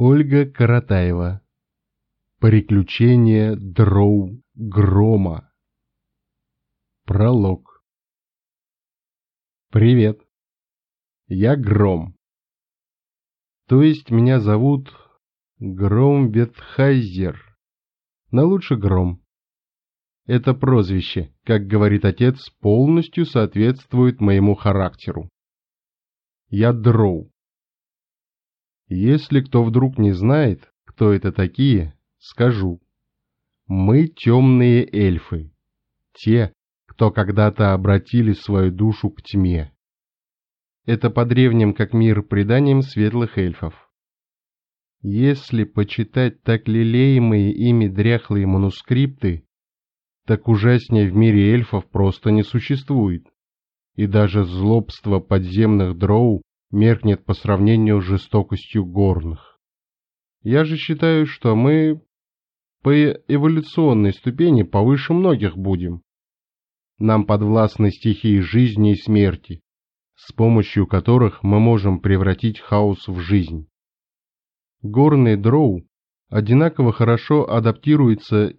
Ольга Каратаева. Приключения Дроу Грома. Пролог. Привет. Я Гром. То есть меня зовут Гром Ветхайзер. Но лучше Гром. Это прозвище, как говорит отец, полностью соответствует моему характеру. Я Дроу. Если кто вдруг не знает, кто это такие, скажу. Мы темные эльфы. Те, кто когда-то обратили свою душу к тьме. Это по древним как мир преданиям светлых эльфов. Если почитать так лелеемые ими дряхлые манускрипты, так ужаснее в мире эльфов просто не существует. И даже злобство подземных дроу меркнет по сравнению с жестокостью горных. Я же считаю, что мы по эволюционной ступени повыше многих будем. Нам подвластны стихии жизни и смерти, с помощью которых мы можем превратить хаос в жизнь. Горные дроу одинаково хорошо адаптируются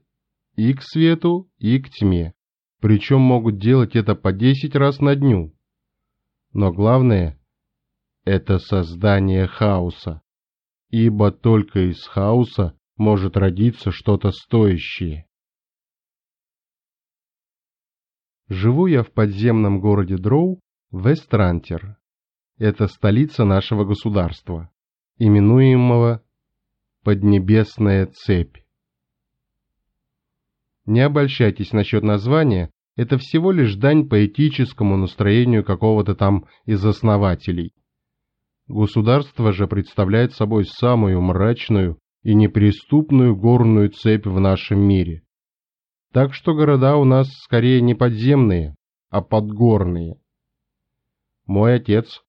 и к свету, и к тьме, причем могут делать это по 10 раз на дню. Но главное, это создание хаоса, ибо только из хаоса может родиться что-то стоящее. Живу я в подземном городе Дроу, Вестрантер. Это столица нашего государства, именуемого Поднебесная цепь. Не обольщайтесь насчет названия, это всего лишь дань поэтическому настроению какого-то там из основателей. Государство же представляет собой самую мрачную и неприступную горную цепь в нашем мире. Так что города у нас скорее не подземные, а подгорные. Мой отец,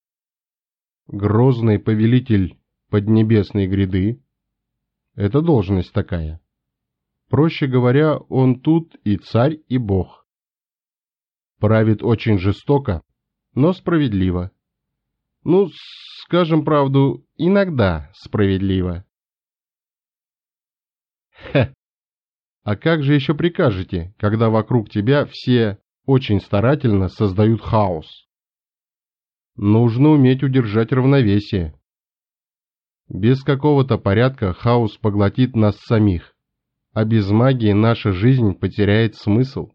грозный повелитель Поднебесной гряды, это должность такая. Проще говоря, он тут и царь, и бог. Правит очень жестоко, но справедливо. Ну, скажем правду, иногда справедливо. Хе. А как же еще прикажете, когда вокруг тебя все очень старательно создают хаос? Нужно уметь удержать равновесие. Без какого-то порядка хаос поглотит нас самих, а без магии наша жизнь потеряет смысл.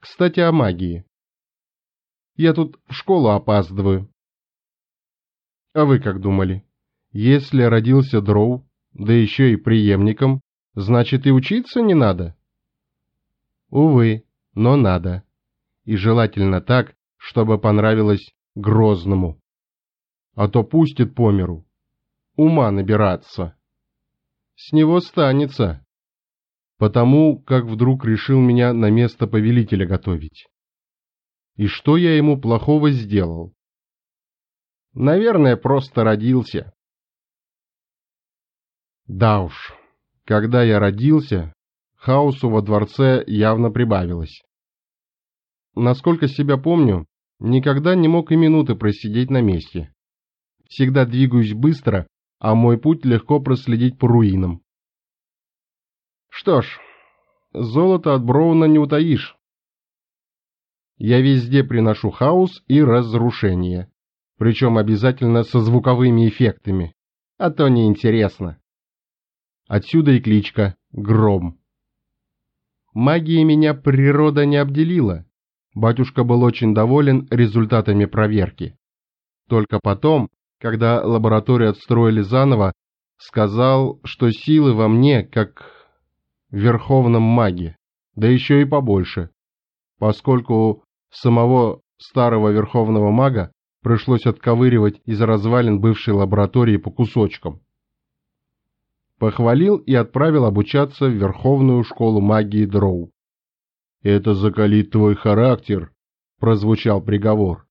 Кстати, о магии. Я тут в школу опаздываю. А вы как думали? Если родился дроу, да еще и преемником, значит и учиться не надо? Увы, но надо. И желательно так, чтобы понравилось Грозному. А то пустит по миру. Ума набираться. С него станется. Потому как вдруг решил меня на место повелителя готовить. И что я ему плохого сделал? Наверное, просто родился. Да уж, когда я родился, хаосу во дворце явно прибавилось. Насколько себя помню, никогда не мог и минуты просидеть на месте. Всегда двигаюсь быстро, а мой путь легко проследить по руинам. Что ж, золото от Броуна не утаишь. Я везде приношу хаос и разрушение причем обязательно со звуковыми эффектами, а то неинтересно. Отсюда и кличка «Гром». Магией меня природа не обделила. Батюшка был очень доволен результатами проверки. Только потом, когда лабораторию отстроили заново, сказал, что силы во мне, как верховном маге, да еще и побольше, поскольку самого старого верховного мага пришлось отковыривать из развалин бывшей лаборатории по кусочкам. Похвалил и отправил обучаться в Верховную школу магии Дроу. «Это закалит твой характер», — прозвучал приговор.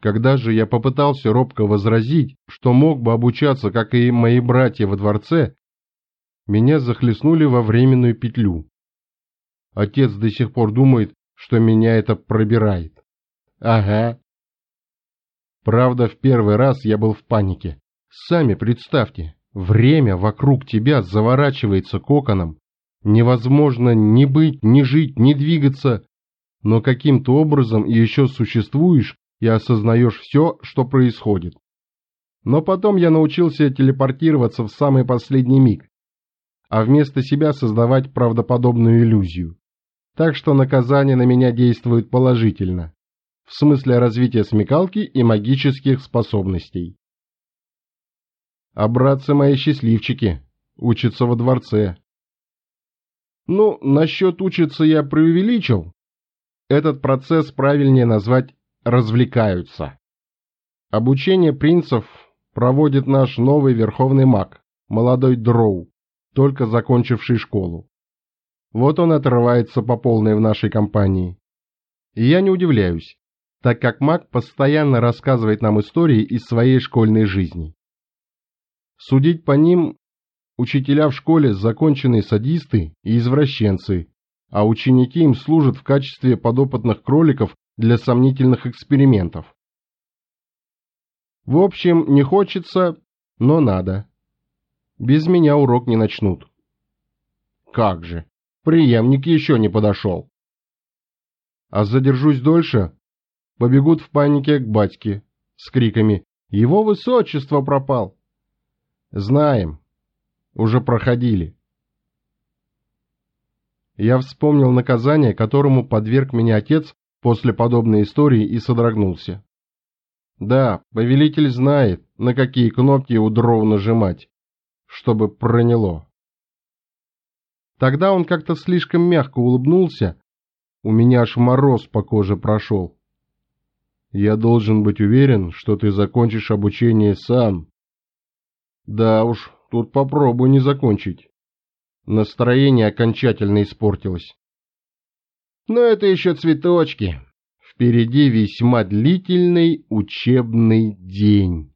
Когда же я попытался робко возразить, что мог бы обучаться, как и мои братья во дворце, меня захлестнули во временную петлю. Отец до сих пор думает, что меня это пробирает. Ага, Правда, в первый раз я был в панике. Сами представьте, Время вокруг тебя заворачивается коконом. Невозможно ни быть, ни жить, ни двигаться, но каким-то образом еще существуешь и осознаешь все, что происходит. Но потом я научился телепортироваться в самый последний миг, а вместо себя создавать правдоподобную иллюзию. Так что наказание на меня действует положительно, в смысле развития смекалки и магических способностей. А братцы мои счастливчики, учатся во дворце. Ну, насчет учиться я преувеличил. Этот процесс правильнее назвать «развлекаются». Обучение принцев проводит наш новый верховный маг, молодой Дроу, только закончивший школу. Вот он отрывается по полной в нашей компании. И я не удивляюсь, так как маг постоянно рассказывает нам истории из своей школьной жизни. Судить по ним, учителя в школе законченные садисты и извращенцы, а ученики им служат в качестве подопытных кроликов для сомнительных экспериментов. В общем, не хочется, но надо. Без меня урок не начнут. Как же, преемник еще не подошел. А задержусь дольше, побегут в панике к батьке с криками «Его высочество пропал!» Знаем. Уже проходили. Я вспомнил наказание, которому подверг меня отец после подобной истории и содрогнулся. Да, повелитель знает, на какие кнопки у дров нажимать, чтобы проняло. Тогда он как-то слишком мягко улыбнулся, у меня аж мороз по коже прошел. Я должен быть уверен, что ты закончишь обучение сам, да уж, тут попробуй не закончить. Настроение окончательно испортилось. Но это еще цветочки. Впереди весьма длительный учебный день.